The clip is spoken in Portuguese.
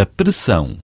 a pressão.